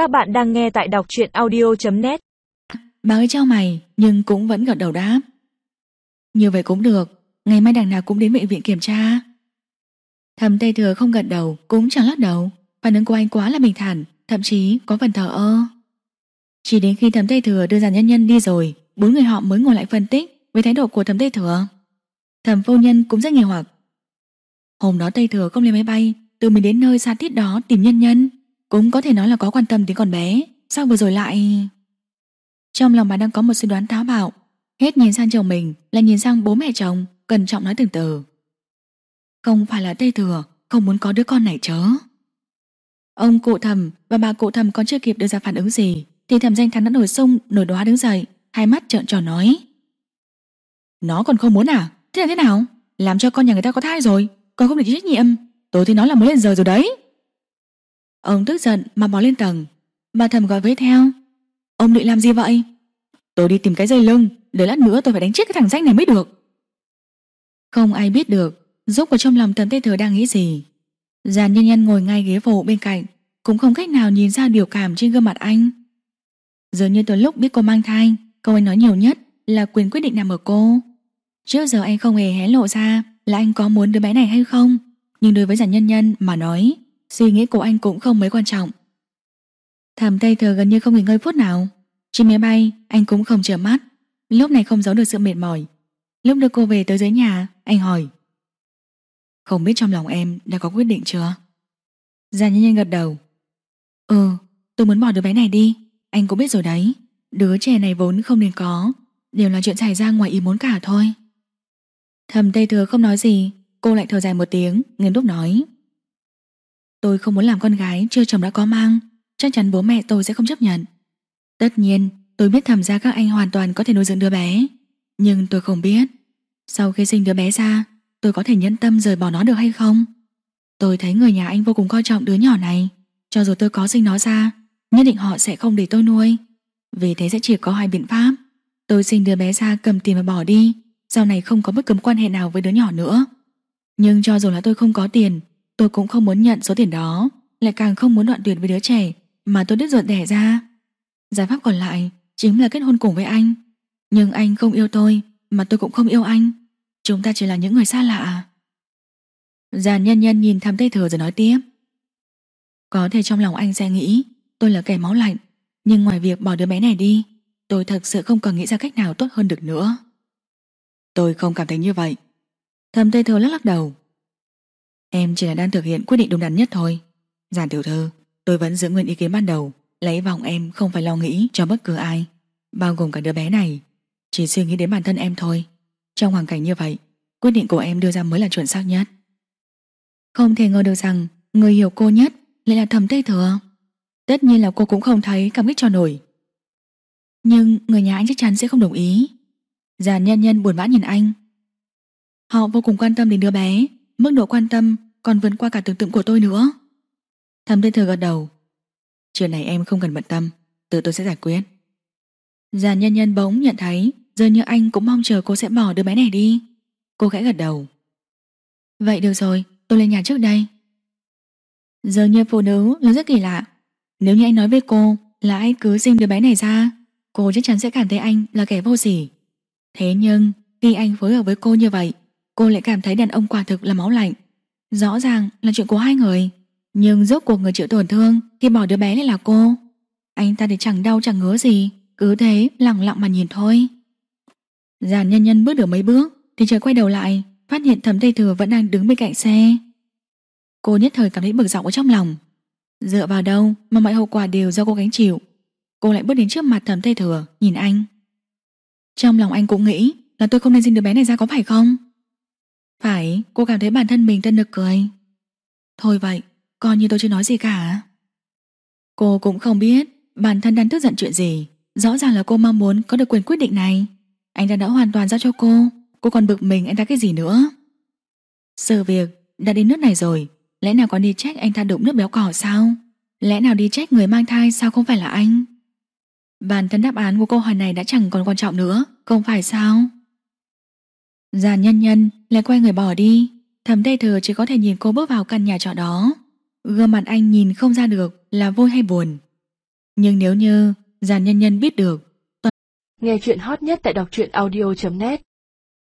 Các bạn đang nghe tại đọc truyện audio.net Bà ấy trao mày nhưng cũng vẫn gật đầu đáp. Như vậy cũng được, ngày mai đằng nào cũng đến bệnh viện kiểm tra. Thầm Tây Thừa không gật đầu, cũng chẳng lắc đầu. Phản ứng của anh quá là bình thản, thậm chí có phần thờ ơ. Chỉ đến khi thầm Tây Thừa đưa giàn nhân nhân đi rồi, bốn người họ mới ngồi lại phân tích với thái độ của thầm Tây Thừa. Thầm phu nhân cũng rất nghi hoặc. Hôm đó Tây Thừa không lên máy bay, tự mình đến nơi xa thiết đó tìm nhân nhân. Cũng có thể nói là có quan tâm đến con bé. Sao vừa rồi lại Trong lòng bà đang có một suy đoán táo bạo. Hết nhìn sang chồng mình Lại nhìn sang bố mẹ chồng, Cẩn trọng nói từng từ Không phải là Tây Thừa, Không muốn có đứa con này chớ. Ông cụ thầm và bà cụ thầm còn chưa kịp đưa ra phản ứng gì, Thì thầm danh thắng đã nổi sung, Nổi đoá đứng dậy, Hai mắt trợn tròn nói. Nó còn không muốn à? Thế là thế nào? Làm cho con nhà người ta có thai rồi Còn không được chịu trách nhiệm. Tôi thì nó là mới lên giờ rồi đấy. Ông tức giận mà bỏ lên tầng Bà thầm gọi với theo. Ông định làm gì vậy? Tôi đi tìm cái dây lưng, Để lát nữa tôi phải đánh chết cái thằng danh này mới được. Không ai biết được Giúp của trong lòng tần tê thừa đang nghĩ gì. Giàn nhân nhân ngồi ngay ghế phụ bên cạnh, Cũng không cách nào nhìn ra biểu cảm trên gương mặt anh. Dường như từ lúc biết cô mang thai Câu anh nói nhiều nhất là quyền quyết định nằm ở cô. Trước giờ anh không hề hé lộ ra Là anh có muốn đứa bé này hay không, Nhưng đối với giàn nhân nhân mà nói Suy nghĩ của anh cũng không mấy quan trọng. Thầm Tây Thừa gần như không nghỉ ngơi phút nào. Trên máy bay, anh cũng không trở mắt. Lúc này không giấu được sự mệt mỏi. Lúc đưa cô về tới dưới nhà, Anh hỏi. Không biết trong lòng em đã có quyết định chưa? Già nhân nhân gật đầu. Ừ tôi muốn bỏ đứa bé này đi. Anh cũng biết rồi đấy. Đứa trẻ này vốn không nên có. Đều là chuyện xảy ra ngoài ý muốn cả thôi. Thầm Tây Thừa không nói gì, Cô lại thở dài một tiếng, Nghiêm túc nói. Tôi không muốn làm con gái chưa chồng đã có mang, Chắc chắn bố mẹ tôi sẽ không chấp nhận. Tất nhiên, tôi biết thầm ra các anh hoàn toàn có thể nuôi dưỡng đứa bé, Nhưng tôi không biết, Sau khi sinh đứa bé ra, Tôi có thể nhẫn tâm rời bỏ nó được hay không? Tôi thấy người nhà anh vô cùng coi trọng đứa nhỏ này, Cho dù tôi có sinh nó ra, Nhất định họ sẽ không để tôi nuôi. Vì thế sẽ chỉ có hai biện pháp. Tôi sinh đứa bé ra cầm tiền và bỏ đi, Sau này không có bất cứ quan hệ nào với đứa nhỏ nữa. Nhưng cho dù là tôi không có tiền Tôi cũng không muốn nhận số tiền đó Lại càng không muốn đoạn tuyệt với đứa trẻ Mà tôi đứt ruột đẻ ra. Giải pháp còn lại chính là kết hôn cùng với anh. Nhưng anh không yêu tôi Mà tôi cũng không yêu anh. Chúng ta chỉ là những người xa lạ. Giàn nhân nhân nhìn thăm tây thừa rồi nói tiếp. Có thể trong lòng anh sẽ nghĩ Tôi là kẻ máu lạnh Nhưng ngoài việc bỏ đứa bé này đi Tôi thật sự không còn nghĩ ra cách nào tốt hơn được nữa. Tôi không cảm thấy như vậy. Thầm tây thừa lắc lắc đầu Em chỉ là đang thực hiện quyết định đúng đắn nhất thôi. Giản tiểu thư, Tôi vẫn giữ nguyên ý kiến ban đầu. Lấy vòng em không phải lo nghĩ cho bất cứ ai, Bao gồm cả đứa bé này. Chỉ suy nghĩ đến bản thân em thôi. Trong hoàn cảnh như vậy, Quyết định của em đưa ra mới là chuẩn xác nhất. Không thể ngờ được rằng Người hiểu cô nhất lại là thầm tây thừa. Tất nhiên là cô cũng không thấy cảm kích cho nổi. Nhưng người nhà anh chắc chắn sẽ không đồng ý. Giàn nhân nhân buồn bã nhìn anh. Họ vô cùng quan tâm đến đứa bé. Mức độ quan tâm còn vượt qua cả tưởng tượng của tôi nữa. Thầm thiên thừa gật đầu. Chuyện này em không cần bận tâm Tự tôi sẽ giải quyết. Giàn nhân nhân bỗng nhận thấy Giờ như anh cũng mong chờ cô sẽ bỏ đứa bé này đi. Cô khẽ gật đầu. Vậy được rồi, tôi lên nhà trước đây. Giờ như phụ nữ là rất kỳ lạ. Nếu như anh nói với cô Là anh cứ sinh đứa bé này ra, Cô chắc chắn sẽ cảm thấy anh là kẻ vô sỉ. Thế nhưng, khi anh phối hợp với cô như vậy cô lại cảm thấy đàn ông quả thực là máu lạnh. Rõ ràng là chuyện của hai người, nhưng rốt cuộc người chịu tổn thương khi bỏ đứa bé lại là cô. Anh ta thì chẳng đau chẳng ngứa gì, cứ thế lặng lặng mà nhìn thôi. Giàn nhân nhân bước được mấy bước thì trời quay đầu lại, phát hiện thẩm tây thừa vẫn đang đứng bên cạnh xe. Cô nhất thời cảm thấy bực dọc ở trong lòng. Dựa vào đâu mà mọi hậu quả đều do cô gánh chịu. Cô lại bước đến trước mặt thẩm tây thừa, nhìn anh. Trong lòng anh cũng nghĩ là tôi không nên xin đứa bé này ra có phải không? Phải, cô cảm thấy bản thân mình tân nực cười. Thôi vậy, coi như tôi chưa nói gì cả. Cô cũng không biết bản thân đang tức giận chuyện gì. Rõ ràng là cô mong muốn có được quyền quyết định này. Anh ta đã hoàn toàn giao cho cô. Cô còn bực mình anh ta cái gì nữa. Sự việc đã đến nước này rồi. Lẽ nào còn đi trách anh ta đụng nước béo cỏ sao? Lẽ nào đi trách người mang thai sao không phải là anh? Bản thân đáp án của câu hỏi này đã chẳng còn quan trọng nữa, không phải sao? Già nhân nhân, lại quay người bỏ đi. Thầm tây thừa chỉ có thể nhìn cô bước vào căn nhà trọ đó. Gương mặt anh nhìn không ra được là vui hay buồn. Nhưng nếu như già nhân nhân biết được Nghe chuyện hot nhất tại đọc truyện audio.net